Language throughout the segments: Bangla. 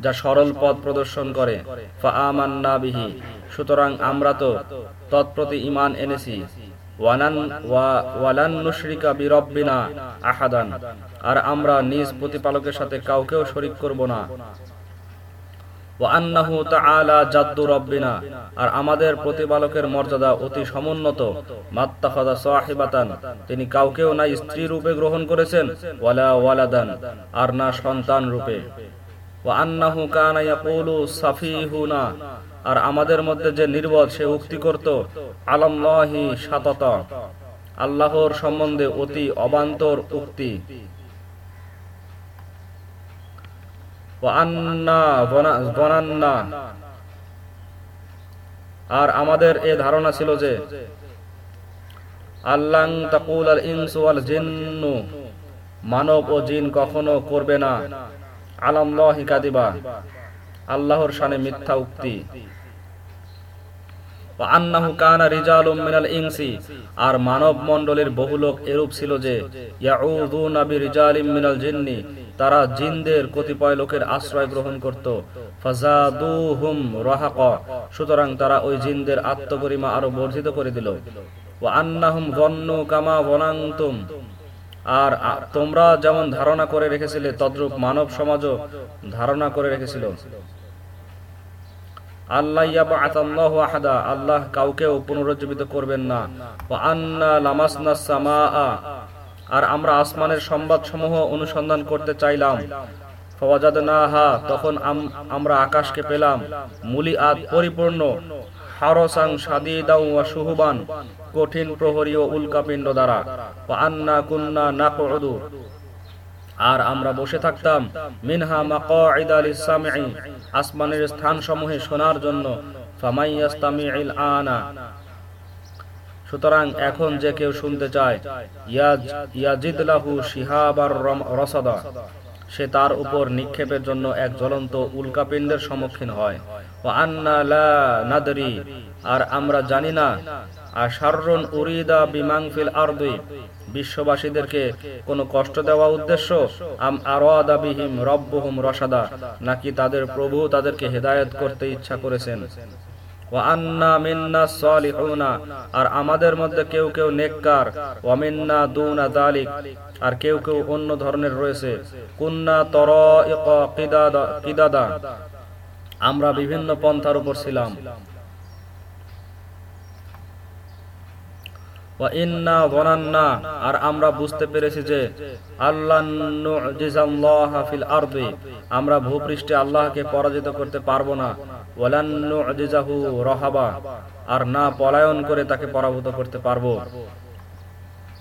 যা সরল পথ প্রদর্শন করে। বিহি। সুতরাং আমরা তো তৎপ্রতি ঈমান এনেছি। আর আমরা নিজ প্রতিপালকের সাথে কাউকেও শরিক করব না। আর আমাদের প্রতিপালকের মর্যাদা অতি সমুন্নত। তিনি কাউকেও না স্ত্রী রূপে গ্রহণ করেছেন, ওয়ালা ওয়ালাদান। আর না সন্তান রূপে। আর আমাদের মধ্যে যে নির্বোধ সে উক্তি করত আলাল্লাহি সাতাতা। আল্লাহর সম্বন্ধে অতি অবান্তর উক্তি। আর আমাদের এ ধারণা ছিল যে, আল্লাং তাকুল আল ইনসু আল জিন্নু। মানব ও জিন কখনো করবে না। কাদিবা। আল্লাহর শানে মিথ্যা উক্তি। আর মানব মণ্ডলের বহু লোক এরূপ ছিল যে তারা জিনদের কতিপয় লোকের আশ্রয় গ্রহণ করত। সুতরাং তারা ওই জিনদের আত্মগরিমা আরও বর্ধিত করে দিল। ওয়া আন্নাহুম কামা বনান্তুম আর তোমরা যেমন ধারণা করে রেখেছিলে, তদ্রূপ মানব সমাজও ধারণা করে রেখেছিল। আল্লাহ পুনরুজ্জীবিত করবেন না। আর আমরা আসমানের সংবাদ সমূহ অনুসন্ধান করতে চাইলাম। তখন আমরা আকাশকে পেলাম। মুলি আদ পরিপূর্ণ, হারসাং সাদিদাউ ওয়া সুহুবান কঠিন প্রহরী ও উল্কাপিণ্ড দ্বারা। আন্না কুন্না নাকউদু। আর আমরা বসে থাকতাম মিনহা মাকাইদা লিসামি'i আসমানের স্থান সমূহে শোনার জন্য। ফামাইয়াস্তামি'িল আনা। সুতরাং এখন যে কেউ শুনতে চায়, ইয়াজ- ইয়াজিদ লাহু শিহাবার রসাদা। সে তার উপর নিক্ষেপের জন্য এক জ্বলন্ত উল্কাপিণ্ডের সম্মুখীন হয়। নাদরি, আর আমরা জানি না, আর সাররুন উরিদা বিমাংফিল আরদি, বিশ্ববাসীদেরকে কোনো কষ্ট দেওয়া উদ্দেশ্য, আম আরাদা বিহিম রব্বুহুম রসাদা নাকি তাদের প্রভু তাদেরকে হেদায়েত করতে ইচ্ছা করেছেন। ওয়া আন্না মিন্না আর আমাদের মধ্যে কেউ কেউ নেককার, ওয়া মিন্না দুনা যালিক, আর কেউ কেউ অন্য ধরনের রয়েছে। কুন্না কিদাদা কিদাদা আমরা বিভিন্ন পন্থার উপর ছিলাম। আর আমরা বুঝতে পেরেছি যে আল্লাহ আমরা ভূপৃষ্ঠে আল্লাহকে পরাজিত করতে পারব না। রাহাবা, আর না পলায়ন করে তাকে পরাভূত করতে পারব।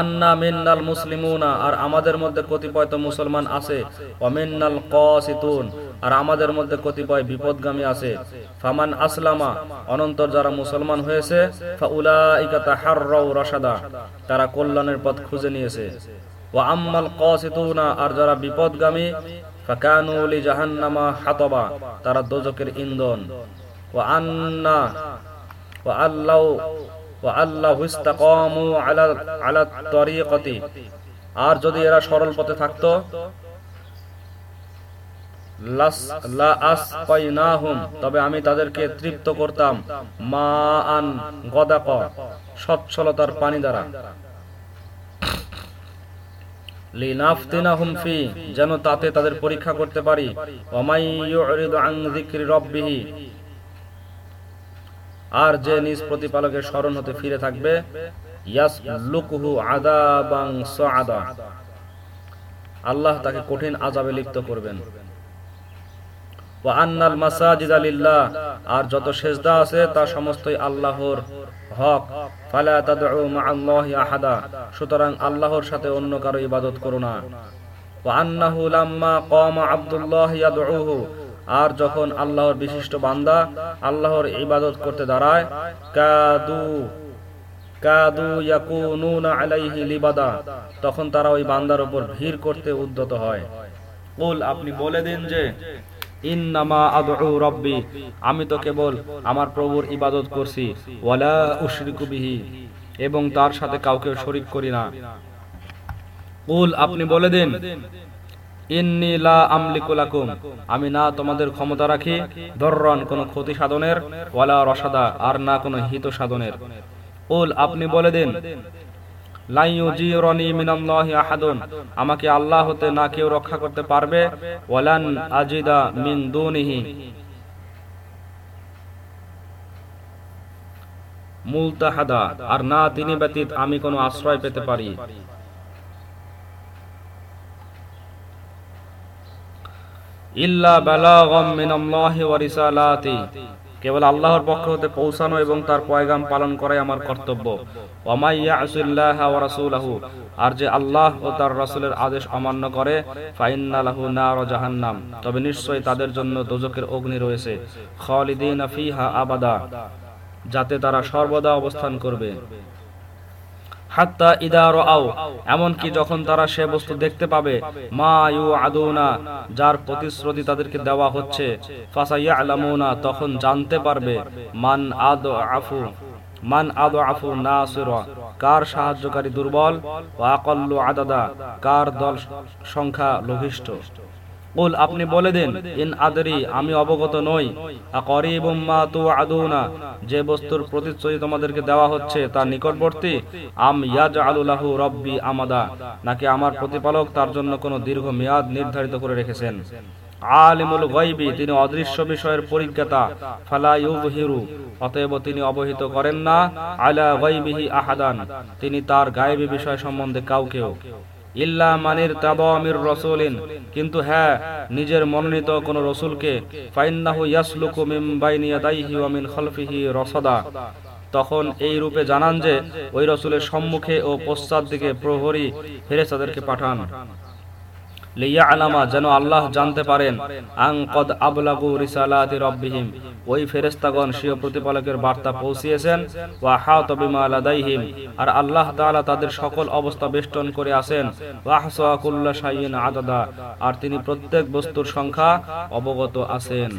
আন্না মিন্নাল মুসলিমুনা, আর আমাদের মধ্যে কতিপয় তো মুসলমান আছে। আমাদের মধ্যে কতিপয় বিপদগামী আছে। তারা কল্যাণের পথ খুঁজে নিয়েছে। ওয়া আম্মাল কাসিতুনা, আর যারা বিপদগামী, ফাকানু লি জাহান্নামা হাতাবা, তারা দোজকের ইন্ধন। ওয়া আন্না আল্লাহ আর যদি এরা সরল পথে থাকত তবে আমি তাদেরকে তৃপ্ত করতাম। মা আন গদাক, সচ্ছলতার পানি দ্বারা। যেন তাতে তাদের পরীক্ষা করতে পারি। আর যে নিজ প্রতিপালকের স্মরণ হতে ফিরে থাকবে আল্লাহ তাকে কঠিন আযাবে লিপ্ত করবেন। আর যত সেজদা আছে তা সমস্তই আল্লাহর হক। সুতরাং আল্লাহর সাথে অন্য কারও ইবাদত করো না। আব্দুল্লাহ আর যখন আল্লাহর বিশিষ্ট বান্দা আল্লাহর ইবাদত করতে দাঁড়ায় তখন তারা ওই বান্দার উপর ভিড় করতে উদ্যত হয়। আপনি বলে দিন যে আমি তো কেবল আমার প্রভুর ইবাদত করছি এবং তার সাথে কাউকে শরীক করি না। কুল, আপনি বলে দিন আমি না তোমাদের ক্ষমতা রাখি, দররন কোনো ক্ষতি সাধনের, ওয়ালা রসাদা, আর না কোনো হিত সাধনের। কুল আপনি বলে দিন আমাকে আল্লাহ হতে না কেউ রক্ষা করতে পারবে মিন মুলতাহাদা, আর না তিনি ব্যতীত আমি কোনো আশ্রয় পেতে পারি। কেবল আল্লাহর পক্ষ হতে পৌঁছানো এবং তার পয়গাম পালন করাই আমার কর্তব্য। আর যে আল্লাহ ও তার রাসূলের আদেশ অমান্য করে জাহান্নাম। তবে নিশ্চয়ই তাদের জন্য দোজকের অগ্নি রয়েছে। খালিদিনা আবাদা। যাতে তারা সর্বদা অবস্থান করবে। হাত্তা ইদার আও এমনকি যখন তারা সে বস্তু দেখতে পাবে, মা ইউ আদুনা যার প্রতিশ্রুতি তাদেরকে দেওয়া হচ্ছে ফাসাইয়া আলামুনা তখন জানতে পারবে, মান আদ আফু মান আদ আফু নাসির, কার সাহায্যকারী দুর্বল ও আদাদা, কার দল সংখ্যা লঘিষ্ঠ। কুল, আপনি বলে দেন, ইন আদরি, আমি অবগত নই। আকরিবুম যে বস্তুর প্রতিশ্রুতি তোমাদেরকে দেওয়া হচ্ছে তার নিকটবর্তী, আম ইয়াজআলু লাহু রব্বি আমাদা, নাকি আমার প্রতিপালক তার জন্য কোনো দীর্ঘ মেয়াদ নির্ধারিত করে রেখেছেন? আলিমুল গায়বি, তিনি অদৃশ্য বিষয়ের পরিজ্ঞাতা, ফালা ইউযহিরু, অতএব তিনি অবহিত করেন না, আলা গায়বিহি আহাদান, তিনি তার গায়বী বিষয় সম্বন্ধে কাউকেও। ইল্লা মানির তাবামির রসুলিন। কিন্তু হ্যাঁ নিজের মনোনীত কোন রসুলকে ফাইন্নাহু ইয়াসলুকু মিন বাইনি ইয়াদাইহি ওয়া মিন খালফিহি রসাদা। তখন এই রূপে জানান যে, ওই রসুলের সম্মুখে ও পশ্চাৎ দিকে প্রহরী ফেরেশতাদেরকে পাঠান। যেন আল্লাহ জানতে পারেন ওই প্রতিপালকের বার্তা পৌঁছিয়েছেন আর আল্লাহ তাআলা তাদের সকল অবস্থা বেষ্টন করে আছেন, ওয়া আর তিনি প্রত্যেক বস্তুর সংখ্যা অবগত আছেন।